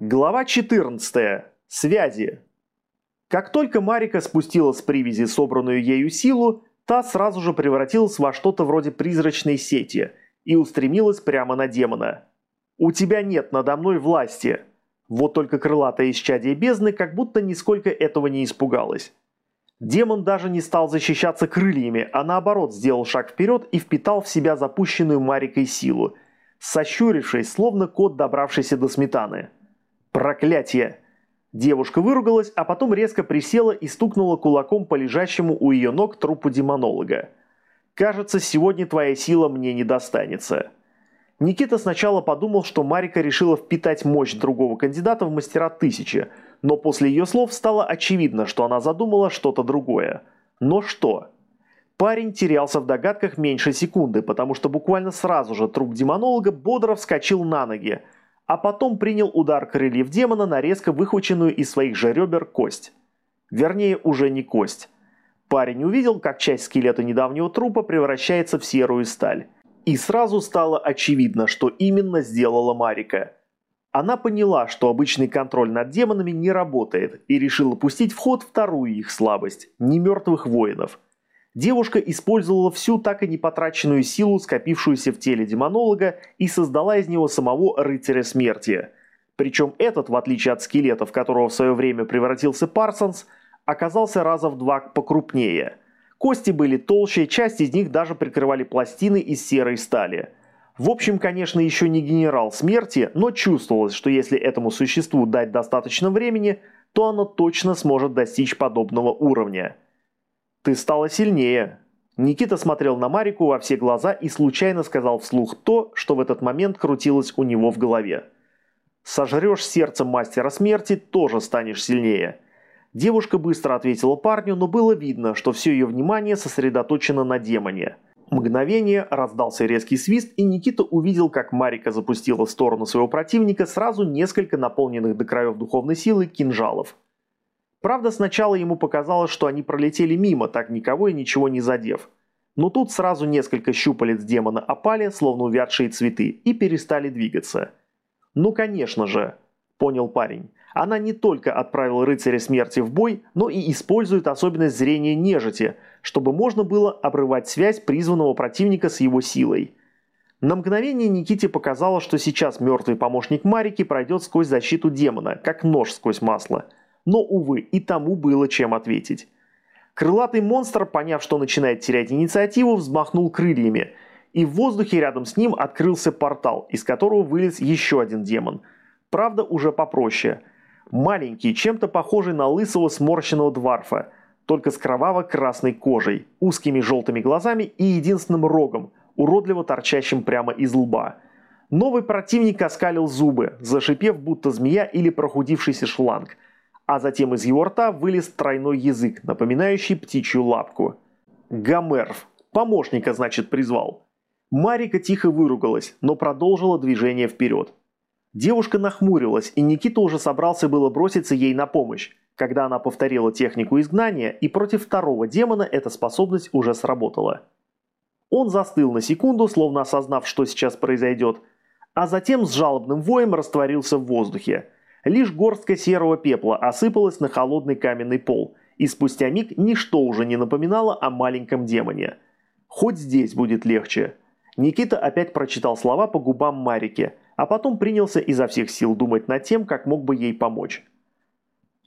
Глава 14. Связи. Как только Марика спустила с привязи собранную ею силу, та сразу же превратилась во что-то вроде призрачной сети и устремилась прямо на демона. «У тебя нет надо мной власти!» Вот только крылатая исчадие бездны как будто нисколько этого не испугалась. Демон даже не стал защищаться крыльями, а наоборот сделал шаг вперед и впитал в себя запущенную Марикой силу, сощурившись, словно кот, добравшийся до сметаны. «Проклятие!» Девушка выругалась, а потом резко присела и стукнула кулаком по лежащему у ее ног трупу демонолога. «Кажется, сегодня твоя сила мне не достанется». Никита сначала подумал, что Марика решила впитать мощь другого кандидата в мастера тысячи, но после ее слов стало очевидно, что она задумала что-то другое. Но что? Парень терялся в догадках меньше секунды, потому что буквально сразу же труп демонолога бодро вскочил на ноги, а потом принял удар крыльев демона на резко выхваченную из своих же ребер кость. Вернее, уже не кость. Парень увидел, как часть скелета недавнего трупа превращается в серую сталь. И сразу стало очевидно, что именно сделала Марика. Она поняла, что обычный контроль над демонами не работает, и решила пустить в ход вторую их слабость – немертвых воинов. Девушка использовала всю так и не потраченную силу, скопившуюся в теле демонолога, и создала из него самого рыцаря смерти. Причем этот, в отличие от скелета, в которого в свое время превратился Парсонс, оказался раза в два покрупнее. Кости были толще, часть из них даже прикрывали пластины из серой стали. В общем, конечно, еще не генерал смерти, но чувствовалось, что если этому существу дать достаточно времени, то оно точно сможет достичь подобного уровня. «Ты стала сильнее». Никита смотрел на Марику во все глаза и случайно сказал вслух то, что в этот момент крутилось у него в голове. «Сожрешь сердце мастера смерти, тоже станешь сильнее». Девушка быстро ответила парню, но было видно, что все ее внимание сосредоточено на демоне. Мгновение раздался резкий свист, и Никита увидел, как Марика запустила в сторону своего противника сразу несколько наполненных до краев духовной силы кинжалов. Правда, сначала ему показалось, что они пролетели мимо, так никого и ничего не задев. Но тут сразу несколько щупалец демона опали, словно увядшие цветы, и перестали двигаться. «Ну, конечно же», – понял парень. Она не только отправила рыцаря смерти в бой, но и использует особенность зрения нежити, чтобы можно было обрывать связь призванного противника с его силой. На мгновение Никите показалось, что сейчас мертвый помощник Марики пройдет сквозь защиту демона, как нож сквозь масло – но, увы, и тому было чем ответить. Крылатый монстр, поняв, что начинает терять инициативу, взмахнул крыльями, и в воздухе рядом с ним открылся портал, из которого вылез еще один демон. Правда, уже попроще. Маленький, чем-то похожий на лысого сморщенного дварфа, только с кроваво-красной кожей, узкими желтыми глазами и единственным рогом, уродливо торчащим прямо из лба. Новый противник оскалил зубы, зашипев будто змея или прохудившийся шланг – а затем из его рта вылез тройной язык, напоминающий птичью лапку. Гомерв. Помощника, значит, призвал. Марика тихо выругалась, но продолжила движение вперед. Девушка нахмурилась, и Никита уже собрался было броситься ей на помощь, когда она повторила технику изгнания, и против второго демона эта способность уже сработала. Он застыл на секунду, словно осознав, что сейчас произойдет, а затем с жалобным воем растворился в воздухе – Лишь горстка серого пепла осыпалась на холодный каменный пол, и спустя миг ничто уже не напоминало о маленьком демоне. «Хоть здесь будет легче». Никита опять прочитал слова по губам Марики, а потом принялся изо всех сил думать над тем, как мог бы ей помочь.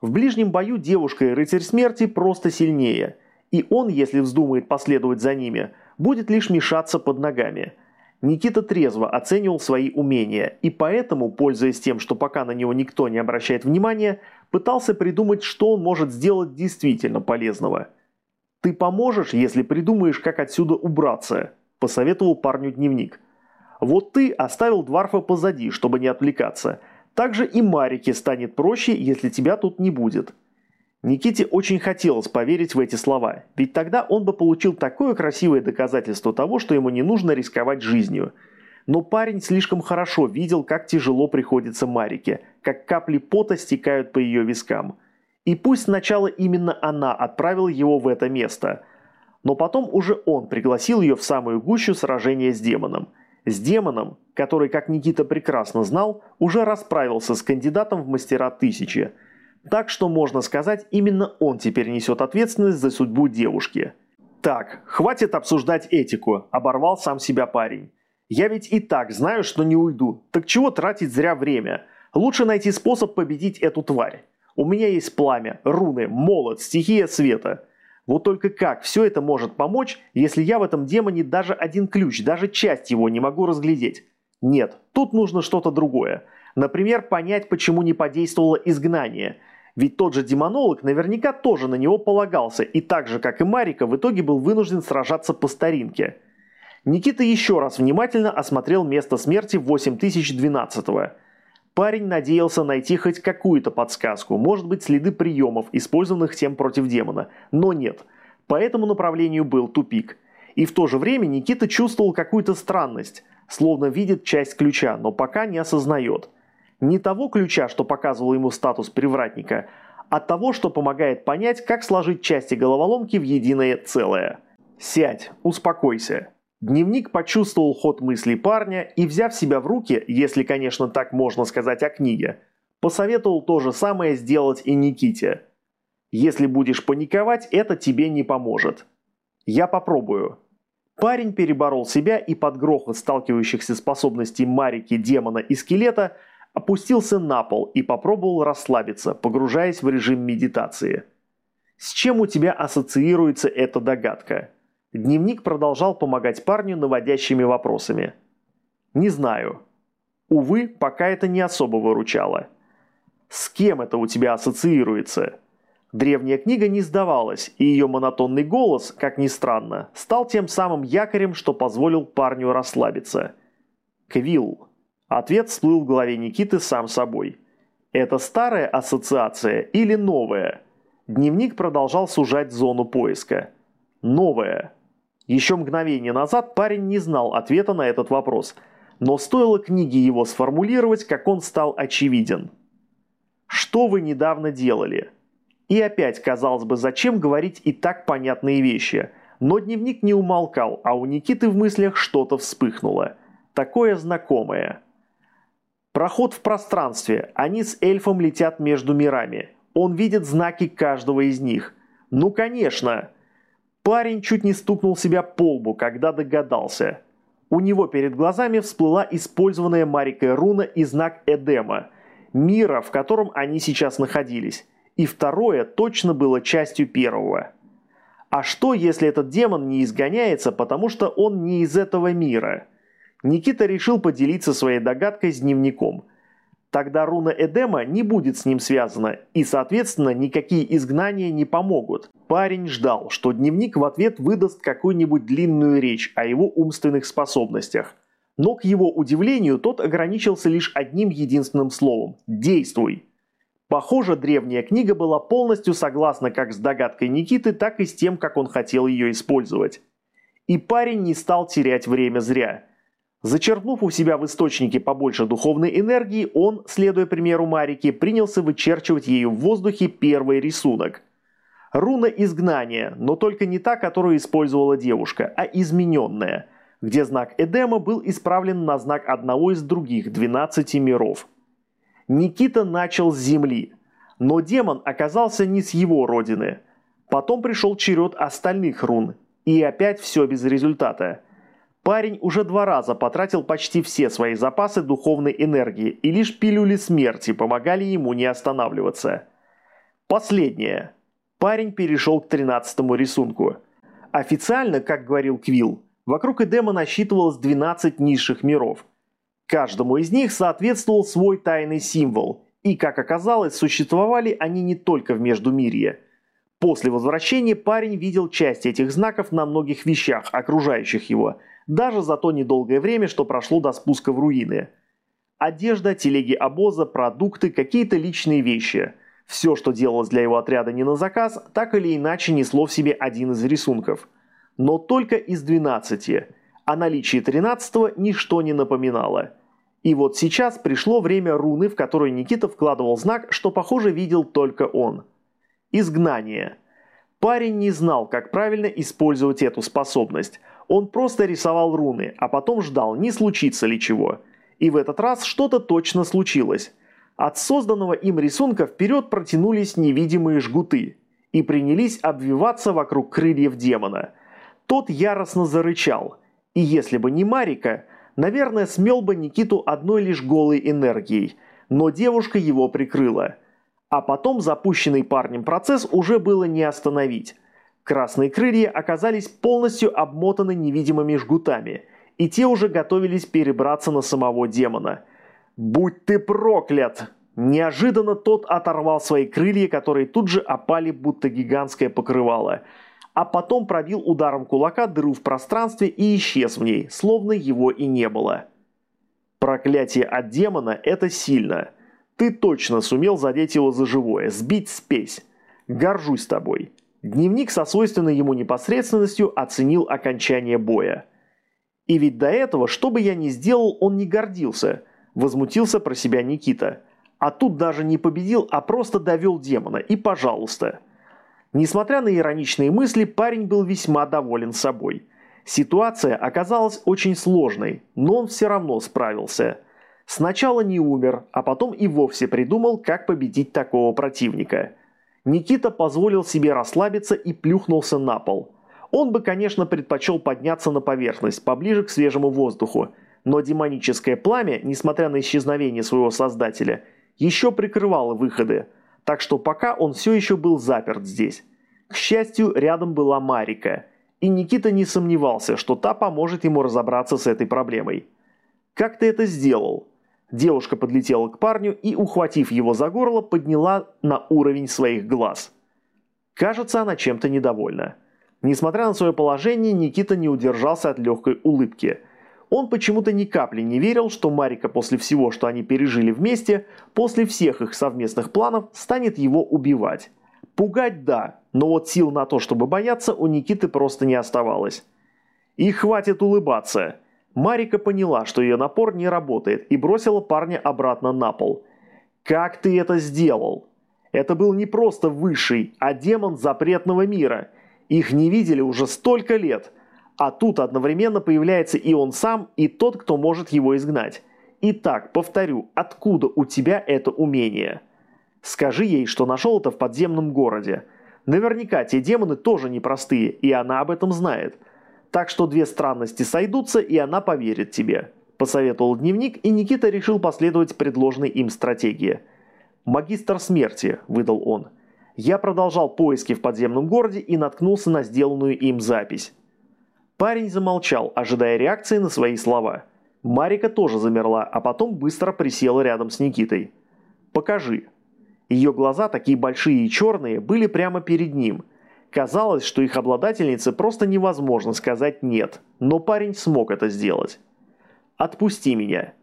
В ближнем бою девушка и рыцарь смерти просто сильнее, и он, если вздумает последовать за ними, будет лишь мешаться под ногами – Никита трезво оценивал свои умения и поэтому, пользуясь тем, что пока на него никто не обращает внимания, пытался придумать, что он может сделать действительно полезного. «Ты поможешь, если придумаешь, как отсюда убраться», – посоветовал парню дневник. «Вот ты оставил Дварфа позади, чтобы не отвлекаться. Также и Марике станет проще, если тебя тут не будет». Никите очень хотелось поверить в эти слова, ведь тогда он бы получил такое красивое доказательство того, что ему не нужно рисковать жизнью. Но парень слишком хорошо видел, как тяжело приходится Марике, как капли пота стекают по ее вискам. И пусть сначала именно она отправила его в это место, но потом уже он пригласил ее в самую гущу сражения с демоном. С демоном, который, как Никита прекрасно знал, уже расправился с кандидатом в мастера тысячи. Так что, можно сказать, именно он теперь несет ответственность за судьбу девушки. «Так, хватит обсуждать этику», – оборвал сам себя парень. «Я ведь и так знаю, что не уйду. Так чего тратить зря время? Лучше найти способ победить эту тварь. У меня есть пламя, руны, молот, стихия света. Вот только как все это может помочь, если я в этом демоне даже один ключ, даже часть его не могу разглядеть? Нет, тут нужно что-то другое. Например, понять, почему не подействовало изгнание. Ведь тот же демонолог наверняка тоже на него полагался, и так же, как и Марика, в итоге был вынужден сражаться по старинке. Никита еще раз внимательно осмотрел место смерти 8012-го. Парень надеялся найти хоть какую-то подсказку, может быть следы приемов, использованных тем против демона, но нет. По этому направлению был тупик. И в то же время Никита чувствовал какую-то странность, словно видит часть ключа, но пока не осознает. Не того ключа, что показывал ему статус привратника, а того, что помогает понять, как сложить части головоломки в единое целое. Сядь, успокойся. Дневник почувствовал ход мыслей парня и, взяв себя в руки, если, конечно, так можно сказать о книге, посоветовал то же самое сделать и Никите. Если будешь паниковать, это тебе не поможет. Я попробую. Парень переборол себя и под грохот сталкивающихся способностей Марики, демона и скелета опустился на пол и попробовал расслабиться, погружаясь в режим медитации. С чем у тебя ассоциируется эта догадка? Дневник продолжал помогать парню наводящими вопросами. «Не знаю. Увы, пока это не особо выручало. С кем это у тебя ассоциируется?» Древняя книга не сдавалась, и ее монотонный голос, как ни странно, стал тем самым якорем, что позволил парню расслабиться. «Квилл». Ответ всплыл в голове Никиты сам собой. «Это старая ассоциация или новая?» Дневник продолжал сужать зону поиска. «Новая». Еще мгновение назад парень не знал ответа на этот вопрос, но стоило книге его сформулировать, как он стал очевиден. «Что вы недавно делали?» И опять, казалось бы, зачем говорить и так понятные вещи, но дневник не умолкал, а у Никиты в мыслях что-то вспыхнуло. Такое знакомое. Проход в пространстве. Они с эльфом летят между мирами. Он видит знаки каждого из них. Ну, конечно. Парень чуть не стукнул себя по лбу, когда догадался. У него перед глазами всплыла использованная Марикой руна и знак Эдема, мира, в котором они сейчас находились. И второе точно было частью первого. А что, если этот демон не изгоняется, потому что он не из этого мира? Никита решил поделиться своей догадкой с дневником – Тогда руна Эдема не будет с ним связана, и, соответственно, никакие изгнания не помогут. Парень ждал, что дневник в ответ выдаст какую-нибудь длинную речь о его умственных способностях. Но, к его удивлению, тот ограничился лишь одним единственным словом – «действуй». Похоже, древняя книга была полностью согласна как с догадкой Никиты, так и с тем, как он хотел ее использовать. И парень не стал терять время зря – Зачерпнув у себя в источнике побольше духовной энергии, он, следуя примеру Марики, принялся вычерчивать ею в воздухе первый рисунок. Руна изгнания, но только не та, которую использовала девушка, а измененная, где знак Эдема был исправлен на знак одного из других 12 миров. Никита начал с земли, но демон оказался не с его родины. Потом пришел черед остальных рун, и опять все без результата – Парень уже два раза потратил почти все свои запасы духовной энергии, и лишь пилюли смерти помогали ему не останавливаться. Последнее. Парень перешел к тринадцатому рисунку. Официально, как говорил Квилл, вокруг Эдема насчитывалось 12 низших миров. Каждому из них соответствовал свой тайный символ, и, как оказалось, существовали они не только в Междумирье. После возвращения парень видел часть этих знаков на многих вещах, окружающих его – даже за то недолгое время, что прошло до спуска в руины. Одежда, телеги обоза, продукты, какие-то личные вещи. Все, что делалось для его отряда не на заказ, так или иначе несло в себе один из рисунков. Но только из 12. О наличии 13 ничто не напоминало. И вот сейчас пришло время руны, в которую Никита вкладывал знак, что, похоже, видел только он. Изгнание. Парень не знал, как правильно использовать эту способность – Он просто рисовал руны, а потом ждал, не случится ли чего. И в этот раз что-то точно случилось. От созданного им рисунка вперед протянулись невидимые жгуты и принялись обвиваться вокруг крыльев демона. Тот яростно зарычал, и если бы не Марика, наверное, смел бы Никиту одной лишь голой энергией, но девушка его прикрыла. А потом запущенный парнем процесс уже было не остановить. Красные крылья оказались полностью обмотаны невидимыми жгутами, и те уже готовились перебраться на самого демона. «Будь ты проклят!» Неожиданно тот оторвал свои крылья, которые тут же опали, будто гигантское покрывало, а потом пробил ударом кулака дыру в пространстве и исчез в ней, словно его и не было. Проклятие от демона – это сильно. Ты точно сумел задеть его за живое, сбить спесь. Горжусь тобой. Дневник со свойственной ему непосредственностью оценил окончание боя. И ведь до этого, что бы я ни сделал, он не гордился. Возмутился про себя Никита. А тут даже не победил, а просто довел демона. И пожалуйста. Несмотря на ироничные мысли, парень был весьма доволен собой. Ситуация оказалась очень сложной, но он все равно справился. Сначала не умер, а потом и вовсе придумал, как победить такого противника – Никита позволил себе расслабиться и плюхнулся на пол. Он бы, конечно, предпочел подняться на поверхность, поближе к свежему воздуху, но демоническое пламя, несмотря на исчезновение своего создателя, еще прикрывало выходы, так что пока он все еще был заперт здесь. К счастью, рядом была Марика, и Никита не сомневался, что та поможет ему разобраться с этой проблемой. «Как ты это сделал?» Девушка подлетела к парню и, ухватив его за горло, подняла на уровень своих глаз. Кажется, она чем-то недовольна. Несмотря на свое положение, Никита не удержался от легкой улыбки. Он почему-то ни капли не верил, что Марика после всего, что они пережили вместе, после всех их совместных планов, станет его убивать. Пугать – да, но вот сил на то, чтобы бояться, у Никиты просто не оставалось. И хватит улыбаться. Марика поняла, что ее напор не работает и бросила парня обратно на пол. «Как ты это сделал?» Это был не просто высший, а демон запретного мира. Их не видели уже столько лет. А тут одновременно появляется и он сам, и тот, кто может его изгнать. Итак, повторю, откуда у тебя это умение? Скажи ей, что нашел это в подземном городе. Наверняка те демоны тоже непростые, и она об этом знает. Так что две странности сойдутся, и она поверит тебе», – посоветовал дневник, и Никита решил последовать предложенной им стратегии. «Магистр смерти», – выдал он. Я продолжал поиски в подземном городе и наткнулся на сделанную им запись. Парень замолчал, ожидая реакции на свои слова. Марика тоже замерла, а потом быстро присела рядом с Никитой. «Покажи». Ее глаза, такие большие и черные, были прямо перед ним – Казалось, что их обладательнице просто невозможно сказать «нет», но парень смог это сделать. «Отпусти меня».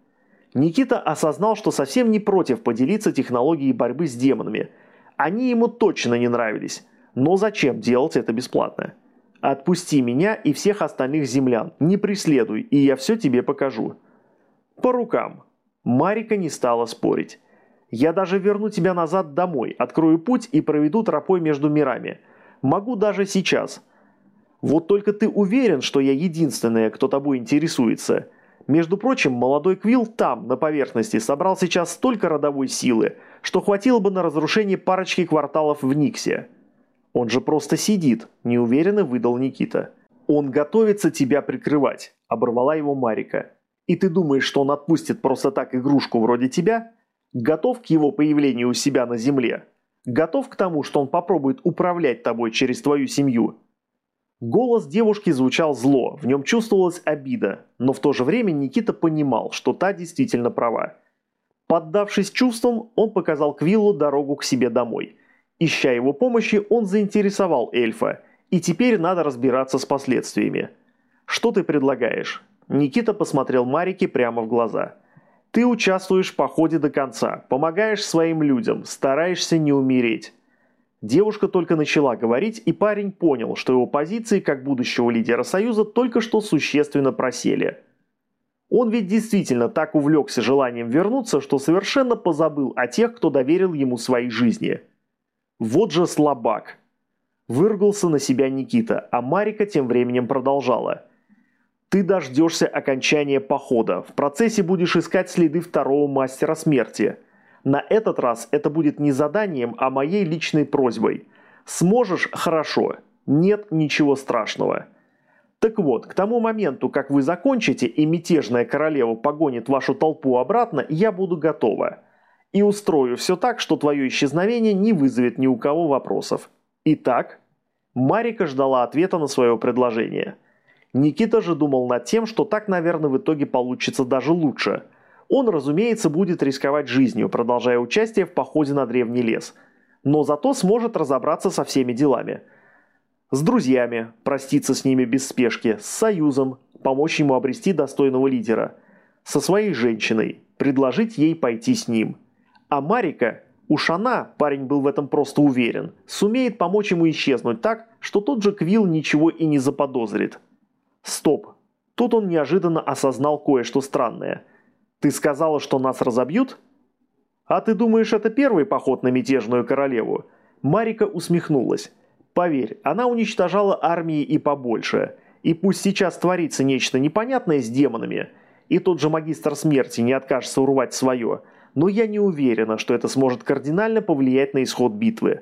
Никита осознал, что совсем не против поделиться технологией борьбы с демонами. Они ему точно не нравились. Но зачем делать это бесплатно? «Отпусти меня и всех остальных землян, не преследуй, и я все тебе покажу». «По рукам». Марика не стала спорить. «Я даже верну тебя назад домой, открою путь и проведу тропой между мирами. Могу даже сейчас. Вот только ты уверен, что я единственная, кто тобой интересуется. Между прочим, молодой Квилл там, на поверхности, собрал сейчас столько родовой силы, что хватило бы на разрушение парочки кварталов в Никсе. Он же просто сидит, неуверенно выдал Никита. Он готовится тебя прикрывать, оборвала его Марика. И ты думаешь, что он отпустит просто так игрушку вроде тебя? Готов к его появлению у себя на земле? Готов к тому, что он попробует управлять тобой через твою семью?» Голос девушки звучал зло, в нем чувствовалась обида, но в то же время Никита понимал, что та действительно права. Поддавшись чувствам, он показал Квиллу дорогу к себе домой. Ища его помощи, он заинтересовал эльфа, и теперь надо разбираться с последствиями. «Что ты предлагаешь?» Никита посмотрел Марике прямо в глаза – ты участвуешь в походе до конца, помогаешь своим людям, стараешься не умереть. Девушка только начала говорить, и парень понял, что его позиции как будущего лидера Союза только что существенно просели. Он ведь действительно так увлекся желанием вернуться, что совершенно позабыл о тех, кто доверил ему своей жизни. Вот же слабак. Выргался на себя Никита, а Марика тем временем продолжала. Ты дождешься окончания похода. В процессе будешь искать следы второго мастера смерти. На этот раз это будет не заданием, а моей личной просьбой. Сможешь – хорошо. Нет ничего страшного. Так вот, к тому моменту, как вы закончите и мятежная королева погонит вашу толпу обратно, я буду готова. И устрою все так, что твое исчезновение не вызовет ни у кого вопросов. Итак, Марика ждала ответа на свое предложение. Никита же думал над тем, что так, наверное, в итоге получится даже лучше. Он, разумеется, будет рисковать жизнью, продолжая участие в походе на древний лес. Но зато сможет разобраться со всеми делами – с друзьями, проститься с ними без спешки, с союзом, помочь ему обрести достойного лидера. Со своей женщиной, предложить ей пойти с ним. А Марика, уж она, парень был в этом просто уверен, сумеет помочь ему исчезнуть так, что тот же Квилл ничего и не заподозрит. Стоп. Тут он неожиданно осознал кое-что странное. Ты сказала, что нас разобьют? А ты думаешь, это первый поход на мятежную королеву? Марика усмехнулась. Поверь, она уничтожала армии и побольше. И пусть сейчас творится нечто непонятное с демонами, и тот же магистр смерти не откажется урвать свое, но я не уверена, что это сможет кардинально повлиять на исход битвы.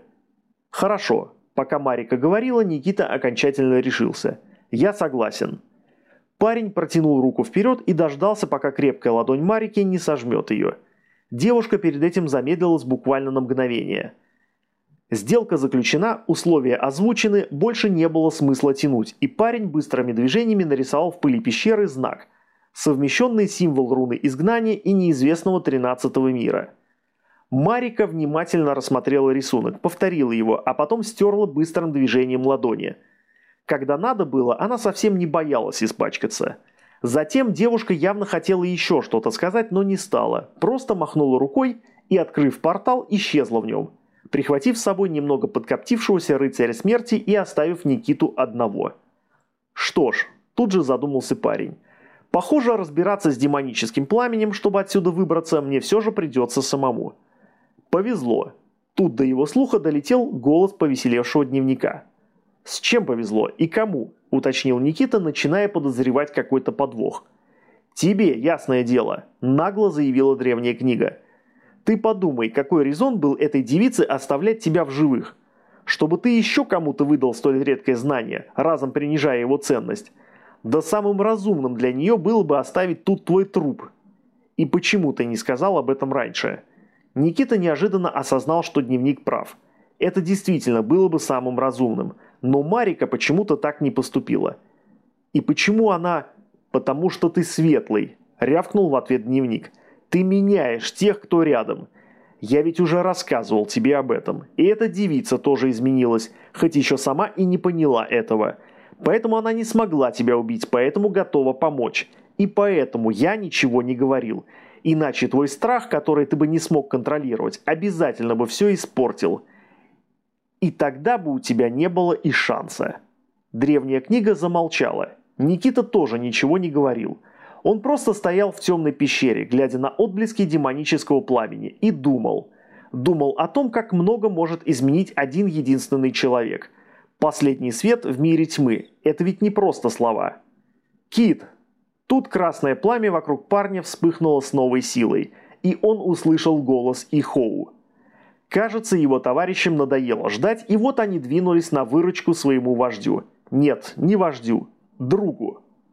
Хорошо. Пока Марика говорила, Никита окончательно решился. Я согласен. Парень протянул руку вперед и дождался, пока крепкая ладонь Марики не сожмет ее. Девушка перед этим замедлилась буквально на мгновение – Сделка заключена, условия озвучены, больше не было смысла тянуть, и парень быстрыми движениями нарисовал в пыли пещеры знак, совмещенный символ руны изгнания и неизвестного 13 мира. Марика внимательно рассмотрела рисунок, повторила его, а потом стерла быстрым движением ладони. Когда надо было, она совсем не боялась испачкаться. Затем девушка явно хотела еще что-то сказать, но не стала, просто махнула рукой и, открыв портал, исчезла в нем – прихватив с собой немного подкоптившегося рыцаря смерти и оставив Никиту одного. Что ж, тут же задумался парень. Похоже, разбираться с демоническим пламенем, чтобы отсюда выбраться, мне все же придется самому. Повезло. Тут до его слуха долетел голос повеселевшего дневника. «С чем повезло и кому?» – уточнил Никита, начиная подозревать какой-то подвох. «Тебе, ясное дело», – нагло заявила древняя книга – ты подумай, какой резон был этой девице оставлять тебя в живых? Чтобы ты еще кому-то выдал столь редкое знание, разом принижая его ценность. Да самым разумным для нее было бы оставить тут твой труп. И почему ты не сказал об этом раньше? Никита неожиданно осознал, что дневник прав. Это действительно было бы самым разумным, но Марика почему-то так не поступила. И почему она... «Потому что ты светлый», – рявкнул в ответ дневник – ты меняешь тех, кто рядом. Я ведь уже рассказывал тебе об этом. И эта девица тоже изменилась, хоть еще сама и не поняла этого. Поэтому она не смогла тебя убить, поэтому готова помочь. И поэтому я ничего не говорил. Иначе твой страх, который ты бы не смог контролировать, обязательно бы все испортил. И тогда бы у тебя не было и шанса. Древняя книга замолчала. Никита тоже ничего не говорил. Он просто стоял в темной пещере, глядя на отблески демонического пламени, и думал. Думал о том, как много может изменить один единственный человек. Последний свет в мире тьмы – это ведь не просто слова. «Кит!» Тут красное пламя вокруг парня вспыхнуло с новой силой, и он услышал голос Ихоу. Кажется, его товарищам надоело ждать, и вот они двинулись на выручку своему вождю. Нет, не вождю, другу.